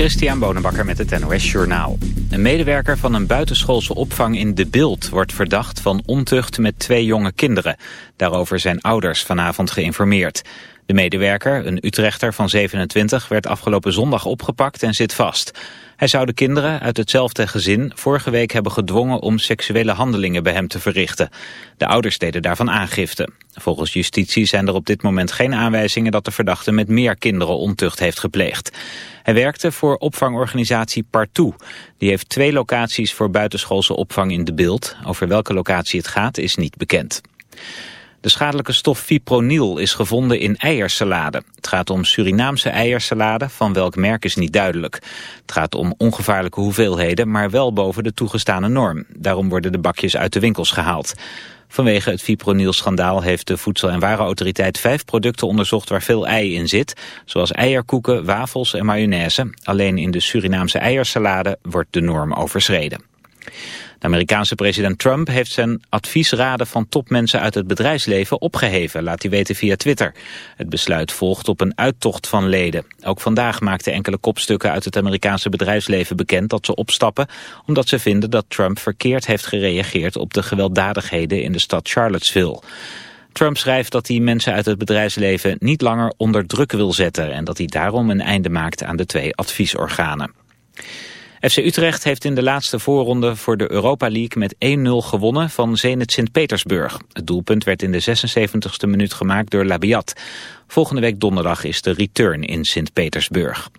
Christian Bonenbakker met het NOS Journaal. Een medewerker van een buitenschoolse opvang in De Bilt wordt verdacht van ontucht met twee jonge kinderen. Daarover zijn ouders vanavond geïnformeerd. De medewerker, een Utrechter van 27, werd afgelopen zondag opgepakt en zit vast. Hij zou de kinderen uit hetzelfde gezin vorige week hebben gedwongen om seksuele handelingen bij hem te verrichten. De ouders deden daarvan aangifte. Volgens justitie zijn er op dit moment geen aanwijzingen dat de verdachte met meer kinderen ontucht heeft gepleegd. Hij werkte voor opvangorganisatie Partout. Die heeft twee locaties voor buitenschoolse opvang in de beeld. Over welke locatie het gaat is niet bekend. De schadelijke stof fipronil is gevonden in eiersalade. Het gaat om Surinaamse eiersalade, van welk merk is niet duidelijk. Het gaat om ongevaarlijke hoeveelheden, maar wel boven de toegestane norm. Daarom worden de bakjes uit de winkels gehaald. Vanwege het fipronil-schandaal heeft de Voedsel- en Warenautoriteit vijf producten onderzocht waar veel ei in zit, zoals eierkoeken, wafels en mayonaise. Alleen in de Surinaamse eiersalade wordt de norm overschreden. De Amerikaanse president Trump heeft zijn adviesraden van topmensen uit het bedrijfsleven opgeheven, laat hij weten via Twitter. Het besluit volgt op een uittocht van leden. Ook vandaag maakten enkele kopstukken uit het Amerikaanse bedrijfsleven bekend dat ze opstappen, omdat ze vinden dat Trump verkeerd heeft gereageerd op de gewelddadigheden in de stad Charlottesville. Trump schrijft dat hij mensen uit het bedrijfsleven niet langer onder druk wil zetten en dat hij daarom een einde maakt aan de twee adviesorganen. FC Utrecht heeft in de laatste voorronde voor de Europa League met 1-0 gewonnen van Zenit Sint-Petersburg. Het doelpunt werd in de 76ste minuut gemaakt door Labiat. Volgende week donderdag is de return in Sint-Petersburg.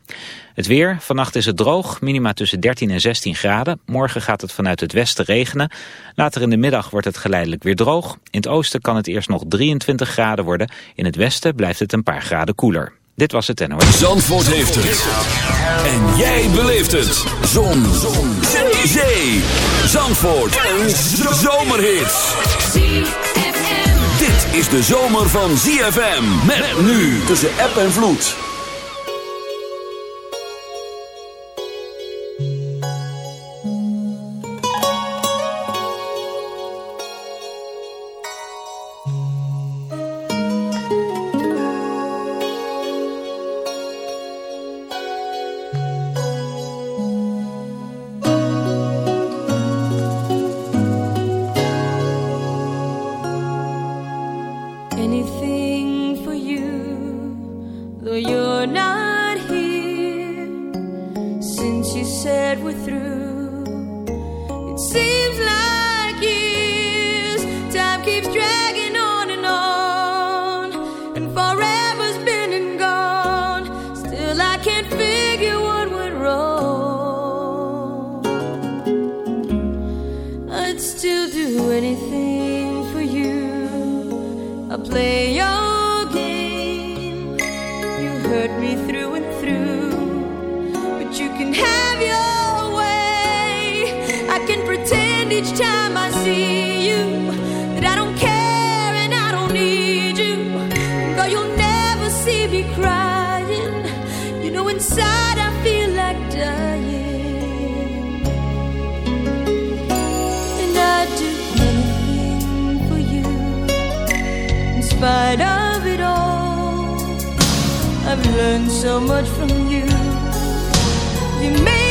Het weer, vannacht is het droog, minima tussen 13 en 16 graden. Morgen gaat het vanuit het westen regenen. Later in de middag wordt het geleidelijk weer droog. In het oosten kan het eerst nog 23 graden worden. In het westen blijft het een paar graden koeler. Dit was het NOS. Zandvoort heeft het. En jij beleeft het. Zon. Zon. Zee. Zee. Zandvoort. Een zomerhit. Dit is de zomer van ZFM. Met nu tussen app en vloed. You. You made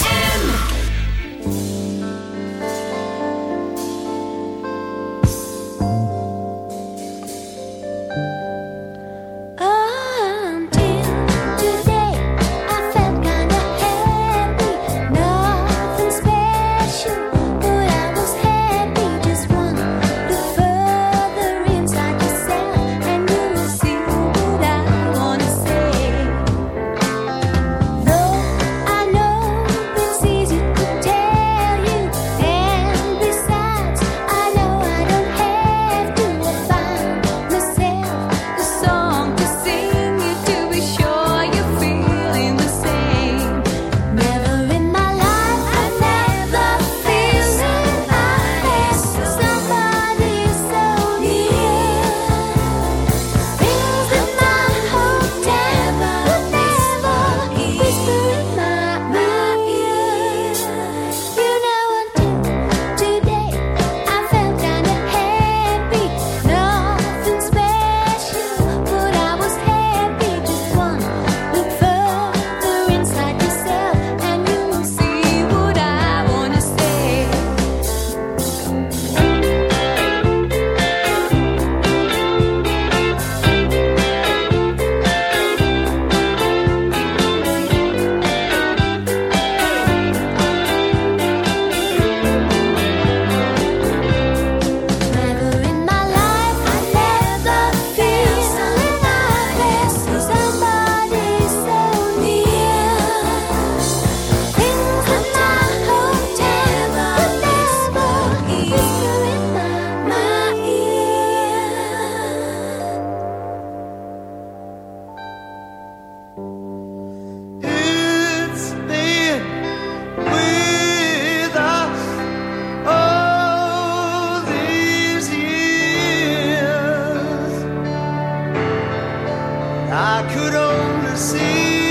I could only see.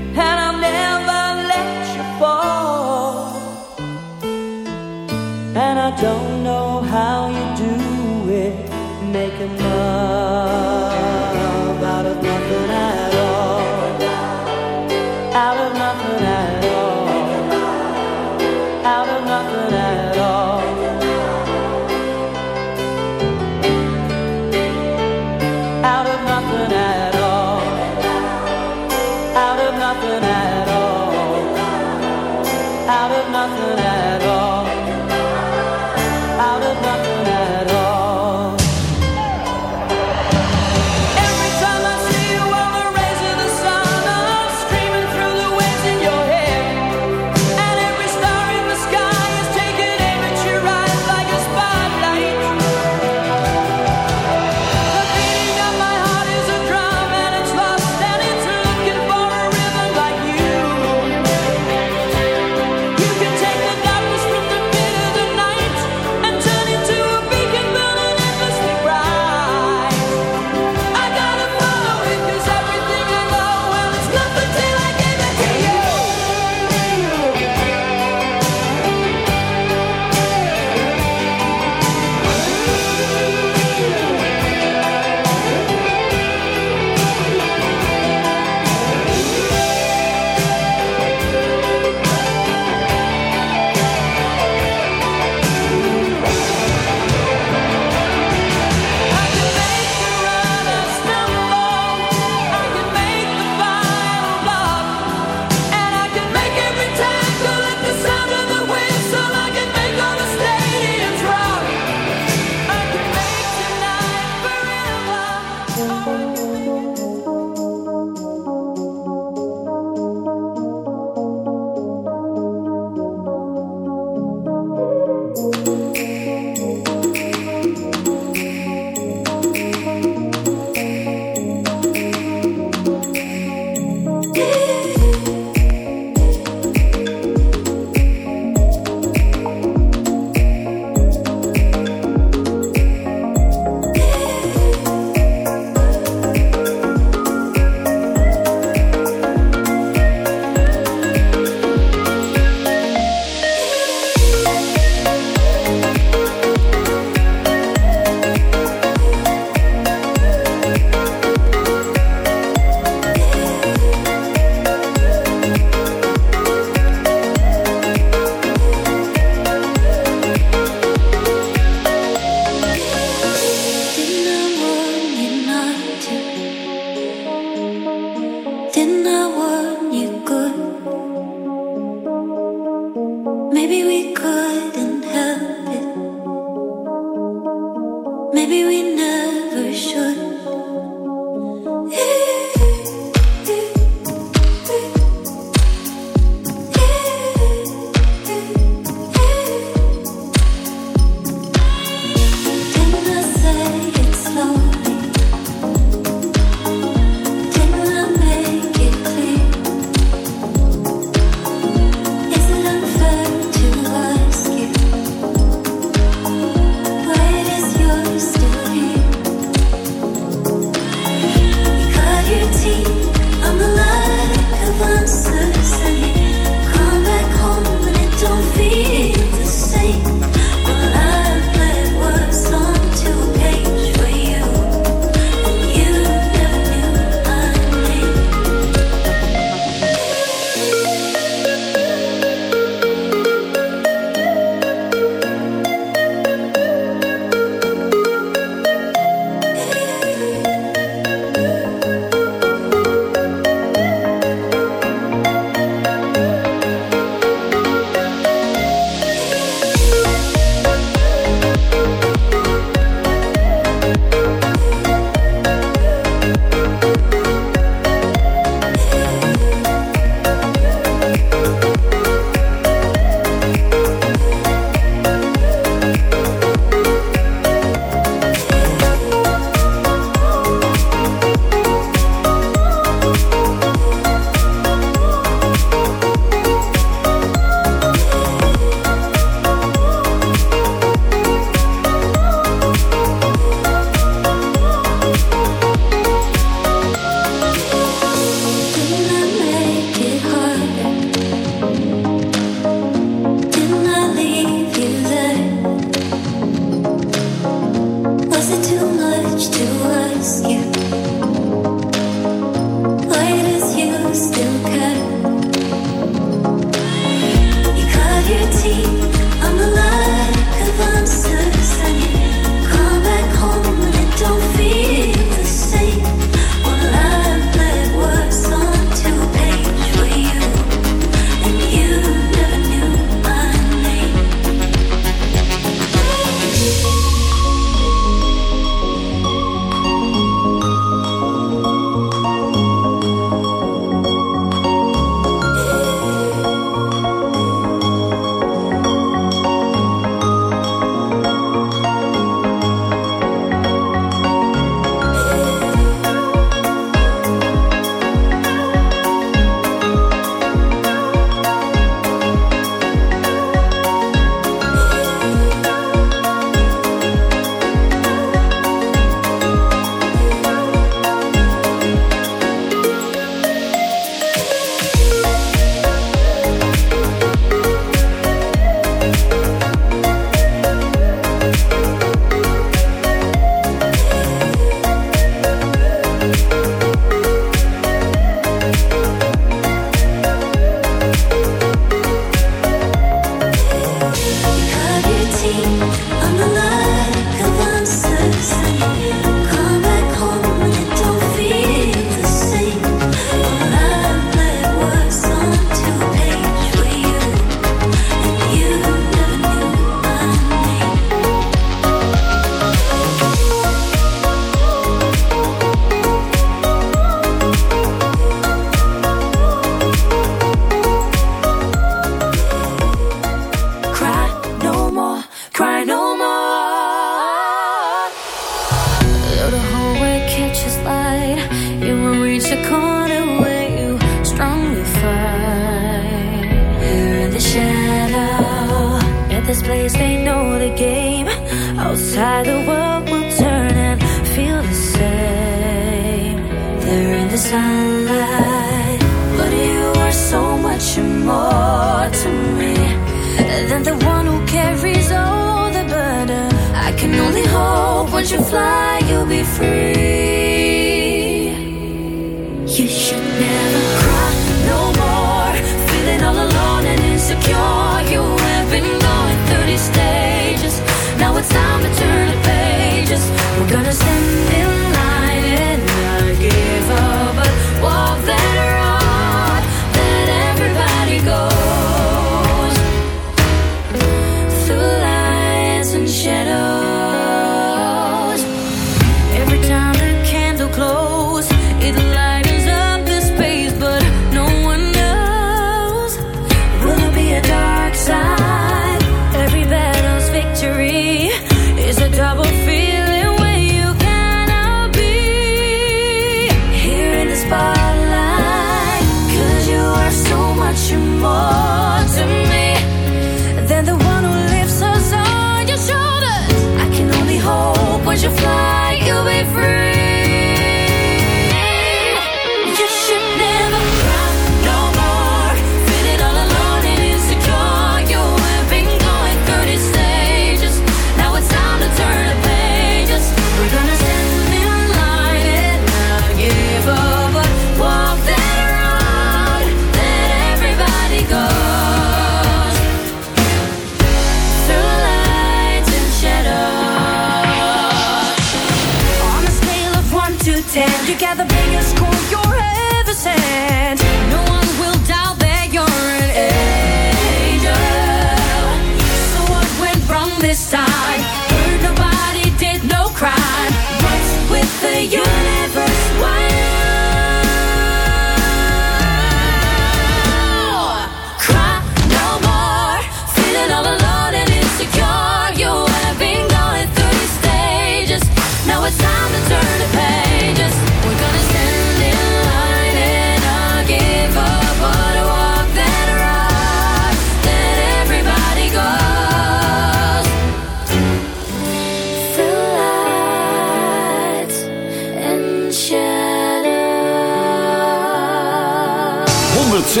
106.9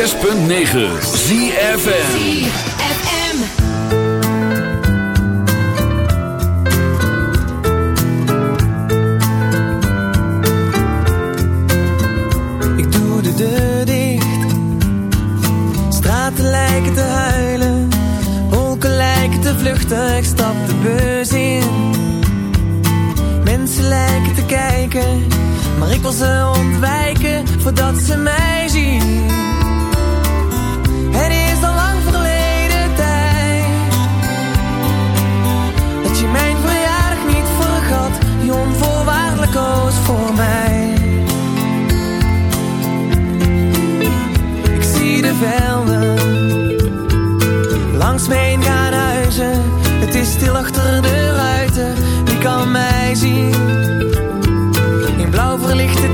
ZFN lijken te huilen, wolken lijken te vluchten, ik stap de bus in. Mensen lijken te kijken, maar ik wil ze ontwijken voordat ze mij zien. In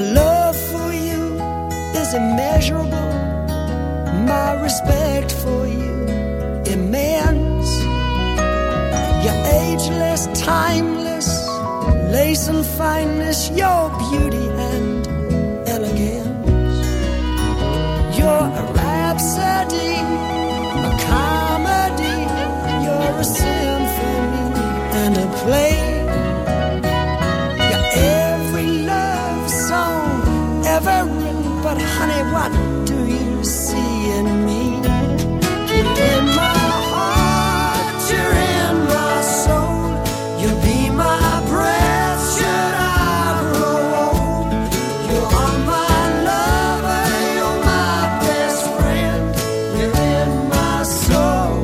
love for you is immeasurable. My respect for you immense. You're ageless, timeless, lace and fineness, your beauty and elegance. You're a rhapsody, a comedy, you're a symphony and a play. What do you see in me? In my heart, you're in my soul. You'll be my breath should I grow old. You are my lover, you're my best friend. You're in my soul.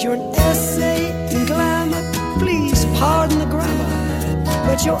You're an essay in glamour. Please pardon the grammar, but you're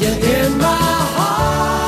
You're in my heart,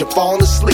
You're falling asleep.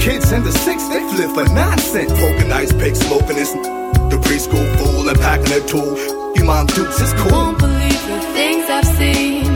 Kids in the six, they flip for nonsense. Poking ice pick, smoking this. The preschool fool and packing a tool. You mom dukes is cool. Won't believe the things I've seen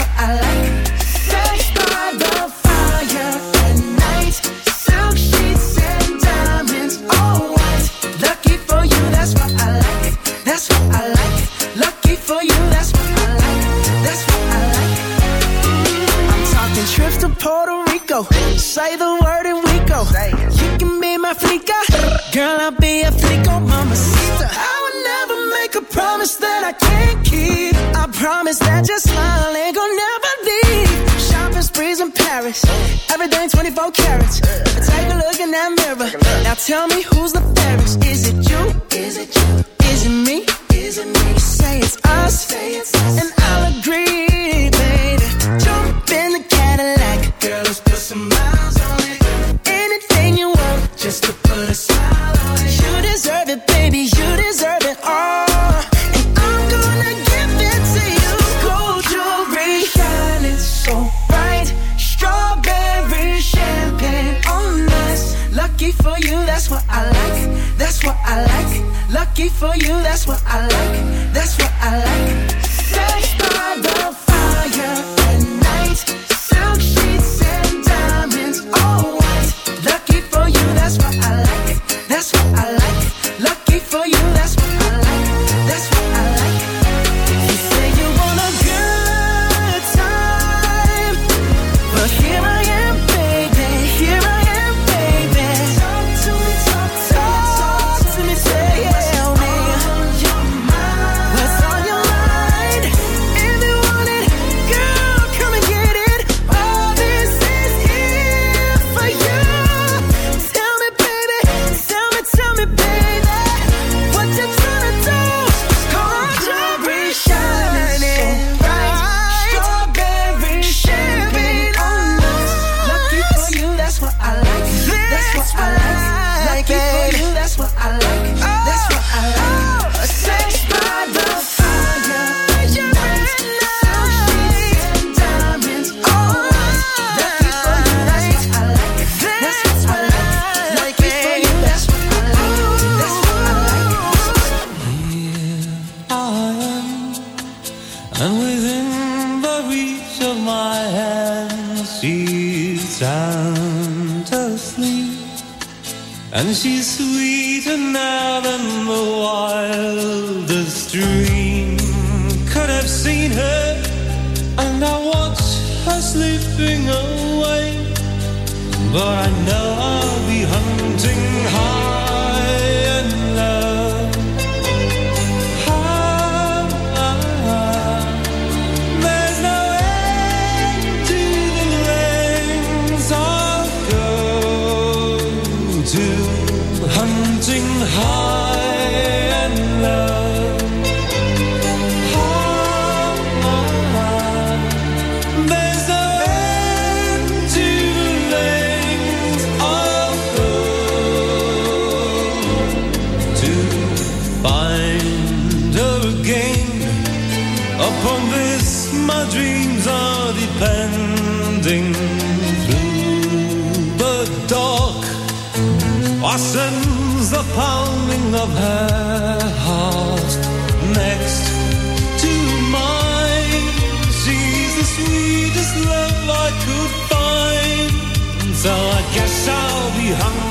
tell me my dreams are depending through the dark. Or the pounding of her heart next to mine. She's the sweetest love I could find. So I guess I'll be hungry.